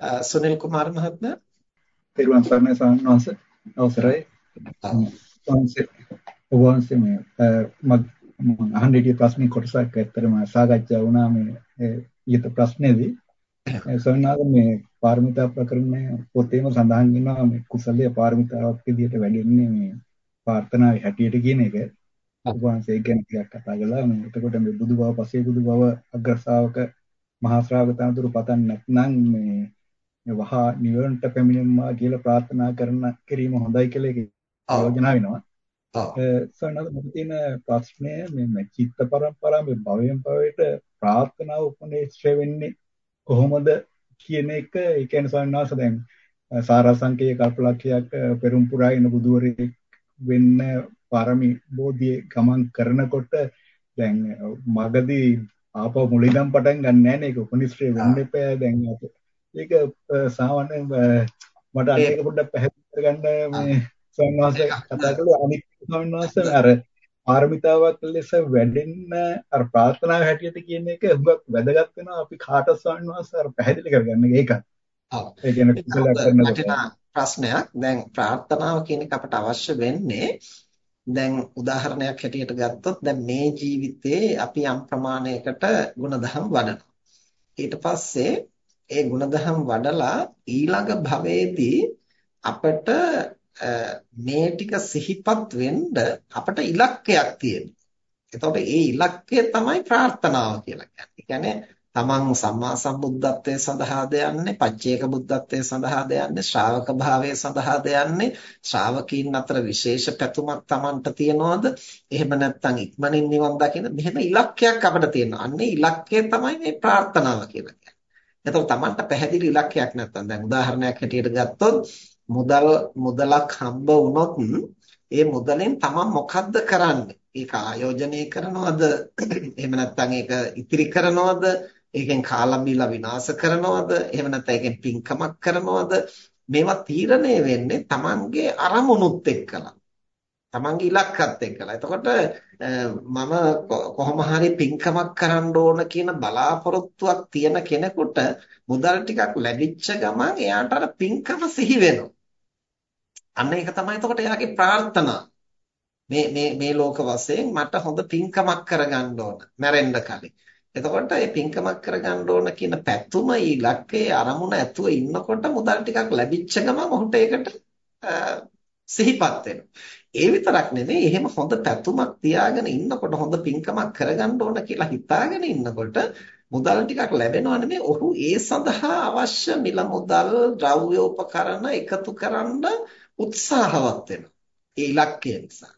සුනිල් කුමාර මහත්මයා. පෙරුවන් සරණයි සාමනවාස අවසරයි. වංශේ වංශේ මේ මම අහන්න හිටිය ප්‍රශ්නේ කොටසක් ඇත්තටම සාකච්ඡා වුණා මේ ඊට ප්‍රශ්නේදී. සවනාද මේ පාරමිතා ප්‍රකරණය පොතේම සඳහන් වෙනවා මේ කුසලයේ පාරමිතාවක් විදිහට වැඩෙන්නේ මේ ප්‍රාර්ථනාවේ හැටියට කියන එක. වංශේ ගැන ටිකක් කතා කළා. මේ එතකොට මේ බුදු බව පසේ බුදු බව අග්‍ර ශ්‍රාවක මහා ශ්‍රාවක තනතුරු පතන්නේ නැත්නම් මේ වහා නිවනට පැමිණෙම්මා කියලා ප්‍රාර්ථනා කරන කිරීම හොඳයි කියලා ඒක යෝජනා වෙනවා. සන්නද මට තියෙන ප්‍රශ්නය මේ චිත්ත පරම්පරාව මේ භවයෙන් භවයට ප්‍රාර්ථනාව උපදේශය වෙන්නේ කොහොමද කියන එක ඒ කියන්නේ සන්නාස දැන් සාරාංශකයේ කල්පලක්ෂයක් පෙරම් පුරා ඉන බුදුවරයෙක් වෙන්න පාරමී බෝධිය ගමන් කරනකොට දැන් මගදී ආපහු මුලින්ම පටන් ගන්න නැහැ නේ ඒක උපනිශ්‍රේ වෙන්න එපා. දැන් ඒක සාමාන්‍යයෙන් මට අනික පොඩ්ඩක් පැහැදිලි කරගන්න මේ ස්වාමීන් කතා කළේ අනිත් ස්වාමීන් අර පාරමිතාවක් ලෙස වැඩෙන්න අර ප්‍රාර්ථනාව හැටියට කියන එක හුඟක් වැදගත් වෙනවා අපි කාට ස්වාමීන් වහන්සේ අර පැහැදිලි කරගන්න ඒක. ඔව්. ඒ කියන්නේ කුසල කරනකොට ප්‍රශ්නයක් දැන් ප්‍රාර්ථනාව කියන එක අපට අවශ්‍ය වෙන්නේ දැන් උදාහරණයක් හැටියට ගත්තොත් දැන් මේ ජීවිතේ අපි යම් ප්‍රමාණයකට ಗುಣධම් වඩනවා. ඊට පස්සේ ඒ ಗುಣධම් වඩලා ඊළඟ භවයේදී අපිට මේ ටික සිහිපත් වෙන්න අපිට ඉලක්කයක් තියෙනවා. එතකොට ඒ ඉලක්කය තමයි ප්‍රාර්ථනාව කියලා කියන්නේ. ඒ කියන්නේ තමන් සම්මා සම්බුද්ධත්වයේ සඳහාද යන්නේ, පච්චේක බුද්ධත්වයේ සඳහාද යන්නේ, ශ්‍රාවක භාවයේ සඳහාද යන්නේ, ශ්‍රාවකීන් අතර විශේෂ පැතුමක් තමන්ට තියනවාද? එහෙම නැත්නම් ඉක්මනින් නිවන් දකින්න මෙහෙම ඉලක්කයක් අපිට තියෙනවා. අන්නේ ඉලක්කය තමයි මේ ප්‍රාර්ථනාව කියලා කියන්නේ. එතකොට Tamanට පැහැදිලි ඉලක්කයක් නැත්තම් දැන් උදාහරණයක් හැටියට ගත්තොත් මුදල් මුදලක් හම්බ වුණොත් ඒ මුදලෙන් Taman මොකද්ද කරන්නේ? ඒක ආයෝජනය කරනවද? එහෙම නැත්නම් ඒක ඉතිරි කරනවද? ඒකෙන් කාලා බීලා විනාශ කරනවද? එහෙම නැත්නම් ඒකෙන් පින්කමක් කරනවද? මේවා තීරණය වෙන්නේ Tamanගේ අරමුණුත් එක්කලා. තමන්ගේ ඉලක්කත් එක්කලා. එතකොට මම කොහොම හරි පින්කමක් කරන්න ඕන කියන බලාපොරොත්තුවක් තියෙන කෙනෙකුට මුදල් ටිකක් ලැබිච්ච ගමන් එයාට අර පින්කම සිහි වෙනවා. අන්න ඒක තමයි එතකොට එයාගේ ප්‍රාර්ථනා. මේ මේ මේ ලෝක වශයෙන් මට හොඳ පින්කමක් කරගන්න ඕන මැරෙන්න කලින්. එතකොට මේ පින්කමක් කරගන්න ඕන කියන පැතුම ඊලක්කේ අරමුණ ඇතුව ඉන්නකොට මුදල් ටිකක් ලැබිච්ච ගමන් ඔහුට ඒකට සිහිපත් වෙනවා. ඒ විතරක් නෙමෙයි එහෙම හොඳ පැතුමක් තියාගෙන ඉන්නකොට හොඳ පින්කමක් කරගන්න ඕන කියලා හිතාගෙන ඉන්නකොට මුදල් ටිකක් ලැබෙනවා නෙමෙයි ඔහු ඒ සඳහා අවශ්‍ය මිල මුදල් ද්‍රව්‍යෝපකරණ එකතු කරන්න උත්සාහවත් වෙනවා. ඒ ඉලක්කය නිසා.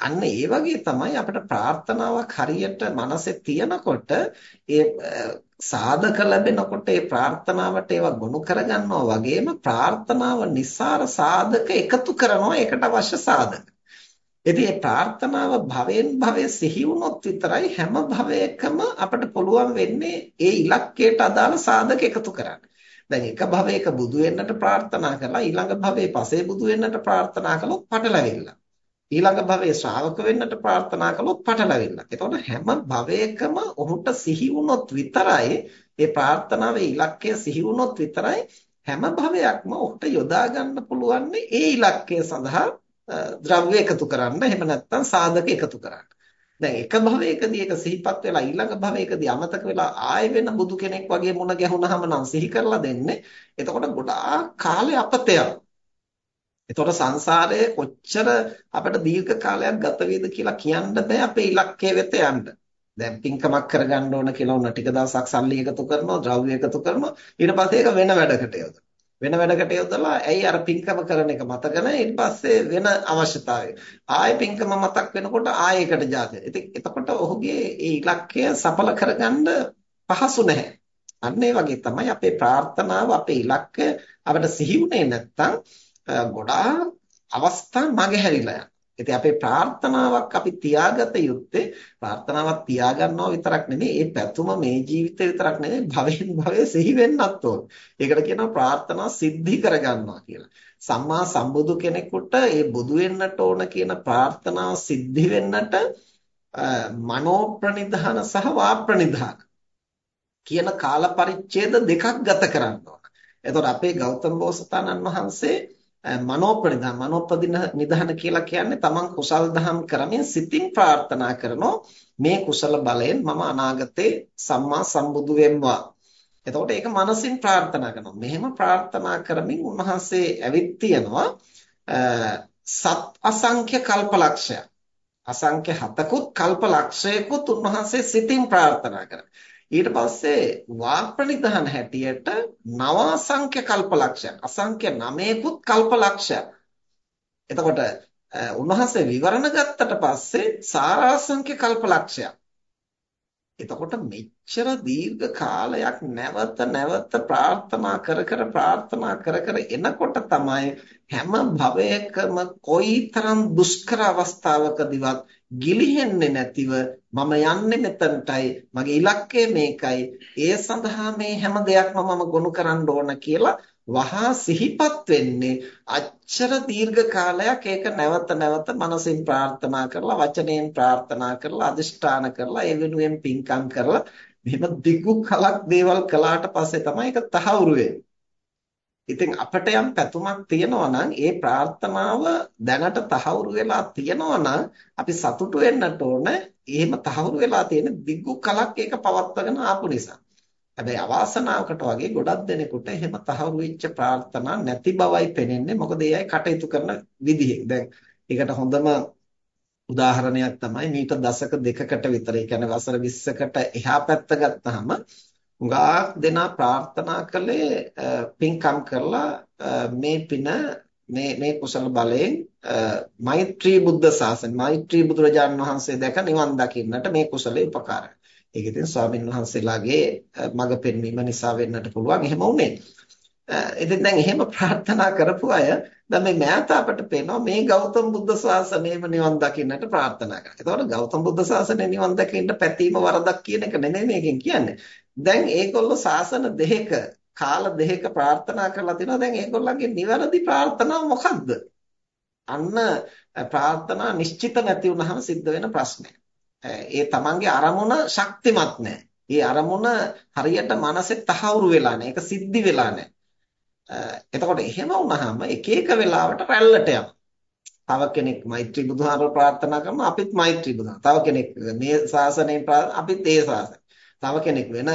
අන්න ඒ වගේ තමයි අපිට ප්‍රාර්ථනාවක් හරියට මනසේ තියනකොට ඒ සාධක ලැබෙනකොට ඒ ප්‍රාර්ථනාවට ඒවා ගොනු කරගන්නවා වගේම ප්‍රාර්ථනාව නිසාර සාධක එකතු කරනවා ඒකට අවශ්‍ය සාධක. ඉතින් මේ ප්‍රාර්ථනාව භවෙන් භවය සිහි වුණොත් විතරයි හැම භවයකම අපිට පුළුවන් වෙන්නේ ඒ ඉලක්කයට අදාළ සාධක එකතු කරන්න. දැන් එක භවයක බුදු වෙන්නට ප්‍රාර්ථනා කරලා ඊළඟ භවයේ පසේ බුදු වෙන්නට ප්‍රාර්ථනා කළොත් පටලැවිල්ල. ඊළඟ භවයේ ශ්‍රාවක වෙන්නට ප්‍රාර්ථනා කළොත් පටලැවෙන්න. එතකොට හැම භවයකම ඔහුට සිහි වුණොත් විතරයි ඒ ප්‍රාර්ථනාවේ ඉලක්කය සිහි වුණොත් විතරයි හැම භවයක්ම ඔහුට යොදා ගන්න පුළුවන් ඒ ඉලක්කය සඳහා ද්‍රව්‍ය එකතු කරන්න එහෙම නැත්නම් සාධක එකතු කරන්න. දැන් එක භවයකදී ඒක සිහිපත් වෙලා ඊළඟ භවයකදී අමතක වෙලා ආයෙ වෙන බුදු කෙනෙක් වගේ මුණ ගැහුනහම නම් සිහි කරලා දෙන්නේ. එතකොට ගොඩාක් කාලේ අපතයක්. එතකොට සංසාරයේ කොච්චර අපිට දීර්ඝ කාලයක් ගත වේද කියලා කියන්න බෑ අපේ ඉලක්කය වෙත යන්න. දැන් පින්කමක් කරගන්න ඕන කියලා උන ටික දවසක් සල්ලි එකතු කරනවා, ද්‍රව්‍ය එකතු කරනවා. ඊට පස්සේ ඒක වෙන වැඩකට යොදනවා. වෙන වැඩකට යොදලා ඇයි අර පින්කම කරන එක මතක නැහැ. ඊට පස්සේ වෙන අවශ්‍යතාවය. ආයෙ පින්කම මතක් වෙනකොට ආයෙ එකට જાතිය. ඉතින් එතකොට ඔහුගේ ඒ ඉලක්කය සඵල කරගන්න පහසු නැහැ. අන්න ඒ වගේ තමයි අපේ ප්‍රාර්ථනාව අපේ ඉලක්කය අපිට සිහි වුණේ නැත්නම් ගොඩාක් අවස්ථා මගහැරිලා යනවා. ඉතින් අපේ ප්‍රාර්ථනාවක් අපි තියාගත යුත්තේ ප්‍රාර්ථනාවක් තියාගන්නවා විතරක් නෙමෙයි ඒ පැතුම මේ ජීවිතේ විතරක් නෙමෙයි භවෙන් භවයේ සිහි වෙන්නත් ඕන. ඒකට කියනවා ප්‍රාර්ථනා සිද්ධි කරගන්නවා කියලා. සම්මා සම්බුදු කෙනෙකුට ඒ බුදු වෙන්නට ඕන කියන ප්‍රාර්ථනාව සිද්ධි වෙන්නට මනෝ ප්‍රනිධාන සහ වා ප්‍රනිධාන කියන කාල පරිච්ඡේද දෙකක් ගත කරන්න ඕන. එතකොට අපේ ගෞතම බෝසතාණන් වහන්සේ මනෝපරිධාන මනෝපදින නිධාන කියලා කියන්නේ තමන් කුසල් දහම් කරමින් සිතින් ප්‍රාර්ථනා කරනෝ මේ කුසල බලයෙන් මම අනාගතේ සම්මා සම්බුදු වෙම්වා. එතකොට ඒක මනසින් ප්‍රාර්ථනා කරනවා. මෙහෙම ප්‍රාර්ථනා කරමින් උන්වහන්සේ ඇවිත් තියනවා සත් අසංඛ්‍ය කල්පලක්ෂය. අසංඛ්‍ය හතකුත් කල්පලක්ෂයකුත් උන්වහන්සේ සිතින් ප්‍රාර්ථනා කරනවා. ඊට පස්සේ වාග් ප්‍රනිධාන හැටියට නව අසංඛ්‍ය කල්පලක්ෂයක් අසංඛ්‍ය 9කුත් කල්පලක්ෂයක්. එතකොට උන්වහන්සේ විවරණ ගත්තට පස්සේ සාරාසංඛ්‍ය කල්පලක්ෂයක්. එතකොට මෙච්චර දීර්ඝ කාලයක් නැවත නැවත ප්‍රාර්ථනා කර කර ප්‍රාර්ථනා කර කර එනකොට තමයි හැම භවයකම කොයිතරම් දුෂ්කර අවස්ථාවකදීවත් ගිලිහෙන්නේ නැතිව මම යන්නේ මෙතනටයි මගේ ඉලක්කය මේකයි ඒ සඳහා මේ හැම දෙයක්ම මම ගොනු කරන්න ඕන කියලා වහා සිහිපත් වෙන්නේ අච්චර දීර්ඝ කාලයක් ඒක නැවත නැවත මනසින් ප්‍රාර්ථනා කරලා වචනයෙන් ප්‍රාර්ථනා කරලා අදිෂ්ඨාන කරලා ඒ වෙනුවෙන් පින්කම් කරලා මෙහෙම දිගු කලක් දේවල් කළාට පස්සේ තමයි ඒක තහවුරු වෙන්නේ. ඉතින් අපිට යම් පැතුමක් තියෙනවා නම් ඒ ප්‍රාර්ථනාව දැනට තහවුරු වෙලා තියෙනවා නම් අපි සතුටු වෙන්නට ඕන. එහෙම තහවුරු වෙලා තියෙන දිගු කලක් ඒක පවත්වාගෙන ආපු නිසා. හැබැයි අවාසනාවකට වගේ ගොඩක් දෙනෙකුට එහෙම තහවුරු වෙච්ච ප්‍රාර්ථනා නැති බවයි පෙනෙන්නේ. මොකද ඒ අය කටයුතු කරන විදිහ. දැන් ඒකට හොඳම උදාහරණයක් තමයි මීට දශක දෙකකට විතර, ඒ කියන්නේ වසර 20කට එහා පැත්ත ගත්තාම උගාක් දෙනා ප්‍රාර්ථනා කළේ පින්කම් කරලා මේ පින මේ මේ කුසල බලයෙන් මෛත්‍රී බුද්ධ ශාසන මෛත්‍රී බුදුරජාණන් වහන්සේ දැක නිවන් දකින්නට මේ කුසලේ උපකාරයි. ඒක ඉතින් ස්වාමින් වහන්සේලාගේ මඟ පෙන්වීම නිසා වෙන්නට පුළුවන්. එහෙම වුණේ. ඉතින් දැන් එහෙම ප්‍රාර්ථනා කරපු අය දැන් මේ මෑත අපට පේනවා මේ ගෞතම බුද්ධ ශාසනයම නිවන් දකින්නට ප්‍රාර්ථනා කරනවා. එතකොට ගෞතම බුද්ධ ශාසනය නිවන් දකින්න පැතීම වරදක් කියන එක නෙමෙයි මේකෙන් කියන්නේ. දැන් ඒගොල්ලෝ ශාසන දෙකක කාල දෙකක ප්‍රාර්ථනා කරලා තිනවා. දැන් ඒගොල්ලන්ගේ නිවැරදි ප්‍රාර්ථනාව මොකක්ද? අන්න ප්‍රාර්ථනා නිශ්චිත නැති වුනහම සිද්ධ වෙන ප්‍රශ්නය. ඒ තමන්ගේ අරමුණ ශක්තිමත් නැහැ. ඒ අරමුණ හරියට මනසේ තහවුරු වෙලා නැහැ. ඒක සිද්ධි වෙලා නැහැ. එතකොට එහෙම වුණාම එක එක වෙලාවට රැල්ලට යනවා. තව කෙනෙක් මෛත්‍රී බුදුහාමර ප්‍රාර්ථනා කරනවා අපිත් මෛත්‍රී බුදුහාම. තව කෙනෙක් මේ ශාසනයෙන් අපිත් ඒ ශාසනය. තව කෙනෙක් වෙන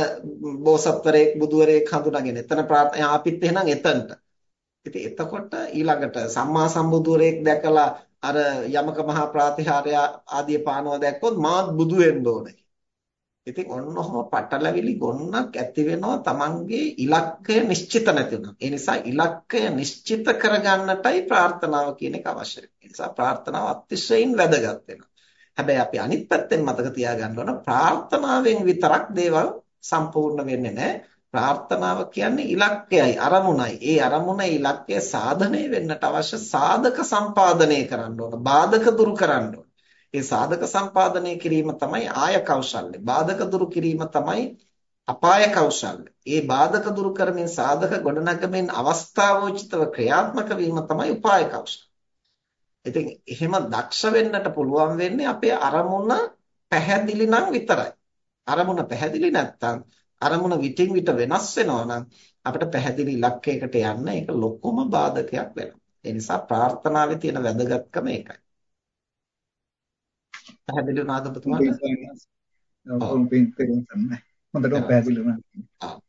බෝසත්වරයෙක් බුදුවරයෙක් හඳුනාගෙන එතන ප්‍රාර්ථනා අපිත් එහෙනම් එතනට. ඉතින් එතකොට ඊළඟට සම්මා සම්බුදුවරයෙක් දැකලා අර යමක මහා ප්‍රාතිහාර්ය ආදී පානවා දැක්කොත් මාත් බුදු වෙන්න ඕනේ. ඉතින් ඔන්න ඔහම පටලැවිලි ගොන්නක් ඇති වෙනවා Tamange ඉලක්කය නිශ්චිත නැති වුණා. ඒ නිසා ඉලක්කය නිශ්චිත කරගන්නටයි ප්‍රාර්ථනාව කියන එක අවශ්‍යයි. ඒ නිසා ප්‍රාර්ථනාව අතිශයින් වැදගත් වෙනවා. හැබැයි අපි අනිත් පැත්තෙන් මතක තියාගන්න ඕන ප්‍රාර්ථනාවෙන් විතරක් දේවල් සම්පූර්ණ වෙන්නේ නැහැ. ප්‍රාර්ථනාව කියන්නේ ඉලක්කයයි අරමුණයි. ඒ අරමුණ ඉලක්කය සාධනය වෙන්නට අවශ්‍ය සාධක සම්පාදනය කරන්න ඕන. බාධක දුරු කරන්න ඕන. ඒ සාධක සම්පාදනය කිරීම තමයි ආය කෞශල්‍ය. බාධක දුරු කිරීම තමයි අපාය කෞශල්‍ය. ඒ බාධක දුරු කරමින් සාධක ගොඩනගමින් අවස්ථාවෝචිතව ක්‍රියාත්මක වීම තමයි උපාය කෞශල්‍ය. ඉතින් එහෙම දක්ෂ වෙන්නට පුළුවන් වෙන්නේ අපේ අරමුණ පැහැදිලි නම් විතරයි. අරමුණ පැහැදිලි නැත්නම් අරමුණ විටින් විට වෙනස් වෙනවා නම් අපිට පැහැදිලි ඉලක්කයකට යන්න ඒක ලොකුම බාධකයක් වෙනවා. ඒ නිසා ප්‍රාර්ථනාවේ තියෙන වැදගත්කම ඒකයි. පැහැදිලි වුණාද ඔබතුමාට? ඔව් පින් පින් තමයි. හොඳට පැහැදිලි වුණා.